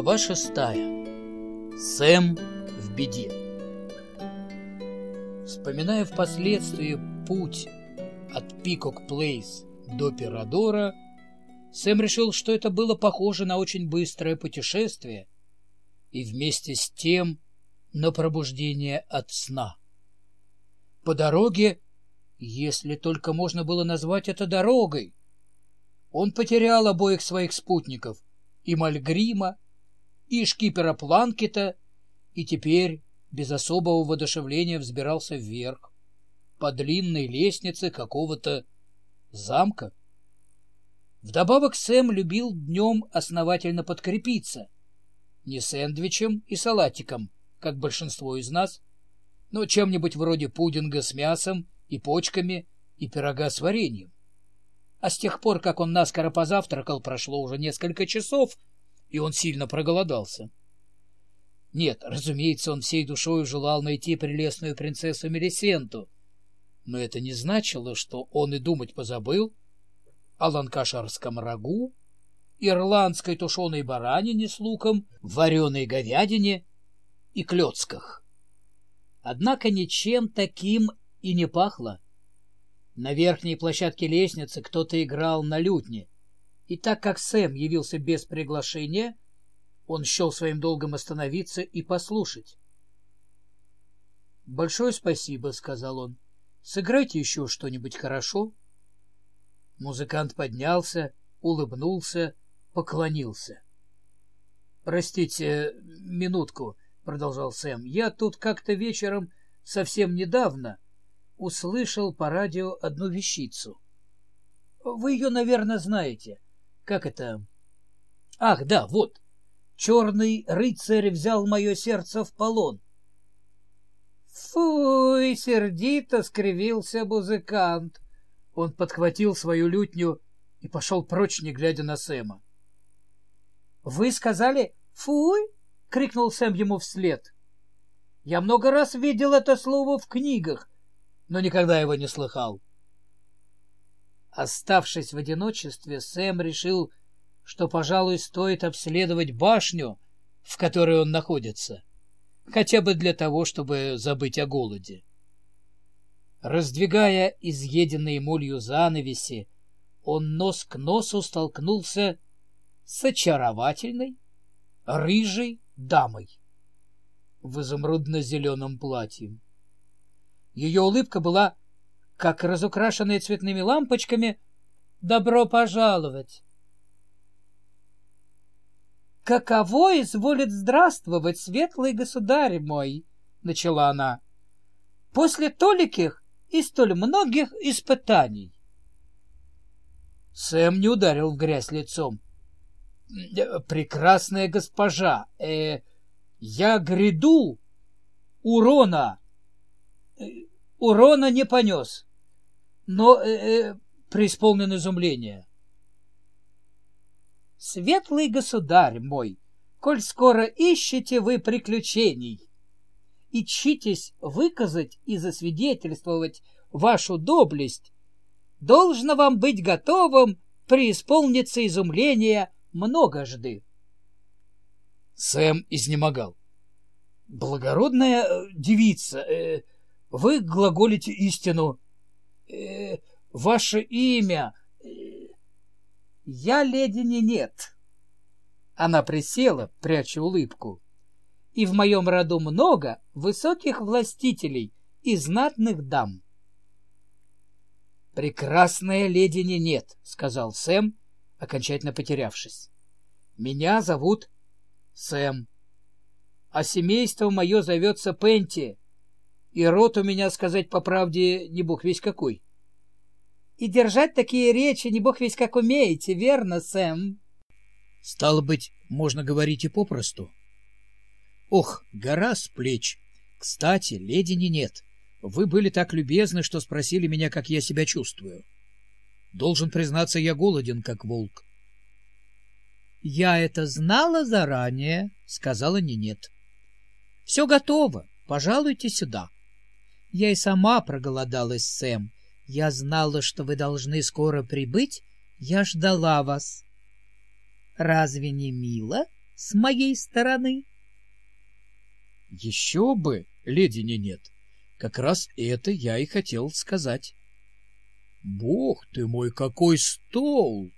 Глава шестая. Сэм в беде. Вспоминая впоследствии путь от Пикок Плейс до Пирадора, Сэм решил, что это было похоже на очень быстрое путешествие и вместе с тем на пробуждение от сна. По дороге, если только можно было назвать это дорогой, он потерял обоих своих спутников, и Мальгрима, и шкипера Планкета, и теперь без особого воодушевления взбирался вверх по длинной лестнице какого-то замка. Вдобавок Сэм любил днем основательно подкрепиться. Не сэндвичем и салатиком, как большинство из нас, но чем-нибудь вроде пудинга с мясом и почками и пирога с вареньем. А с тех пор, как он наскоро позавтракал, прошло уже несколько часов, и он сильно проголодался. Нет, разумеется, он всей душой желал найти прелестную принцессу Мелисенту, но это не значило, что он и думать позабыл о ланкашарском рагу, ирландской тушеной баранине с луком, вареной говядине и клетках. Однако ничем таким и не пахло. На верхней площадке лестницы кто-то играл на лютне, и так как Сэм явился без приглашения, он счел своим долгом остановиться и послушать. — Большое спасибо, — сказал он. — Сыграйте еще что-нибудь хорошо. Музыкант поднялся, улыбнулся, поклонился. — Простите, минутку, — продолжал Сэм. — Я тут как-то вечером, совсем недавно, услышал по радио одну вещицу. Вы ее, наверное, знаете. Как это? Ах, да, вот. Черный рыцарь взял мое сердце в полон. Фуй, сердито скривился музыкант. Он подхватил свою лютню и пошел прочь, не глядя на Сэма. — Вы сказали «фуй»? — крикнул Сэм ему вслед. — Я много раз видел это слово в книгах, но никогда его не слыхал. Оставшись в одиночестве, Сэм решил, что, пожалуй, стоит обследовать башню, в которой он находится, хотя бы для того, чтобы забыть о голоде. Раздвигая изъеденные молью занавеси, он нос к носу столкнулся с очаровательной, рыжей дамой в изумрудно-зеленом платье. Ее улыбка была, как разукрашенная цветными лампочками, «Добро пожаловать!» «Каково изволит здравствовать, светлый государь мой!» — начала она. «После толиких и столь многих испытаний!» Сэм не ударил в грязь лицом. «Прекрасная госпожа, э, я гряду урона урона не понес, но э, э, преисполнен изумления. Светлый государь мой, коль скоро ищете вы приключений и читесь выказать и засвидетельствовать вашу доблесть, должно вам быть готовым преисполниться изумления многожды. Сэм изнемогал. Благородная э, девица, э, вы глаголите истину. Ваше имя... Я леди не нет. Она присела, пряча улыбку. И в моем роду много высоких властителей и знатных дам. «Прекрасная леди не нет», — сказал Сэм, окончательно потерявшись. «Меня зовут Сэм, а семейство мое зовется Пенти, и рот у меня, сказать по правде, не бог весь какой. И держать такие речи не бог весь как умеете, верно, Сэм? Стало быть, можно говорить и попросту. Ох, гора с плеч. Кстати, леди не нет. Вы были так любезны, что спросили меня, как я себя чувствую. Должен признаться, я голоден, как волк. — Я это знала заранее, — сказала Нинет. — Все готово. Пожалуйте сюда. — я и сама проголодалась, Сэм. Я знала, что вы должны скоро прибыть. Я ждала вас. — Разве не мило? — с моей стороны. Еще бы, леди Нинет, как раз это я и хотел сказать. Бог ты мой, какой стол!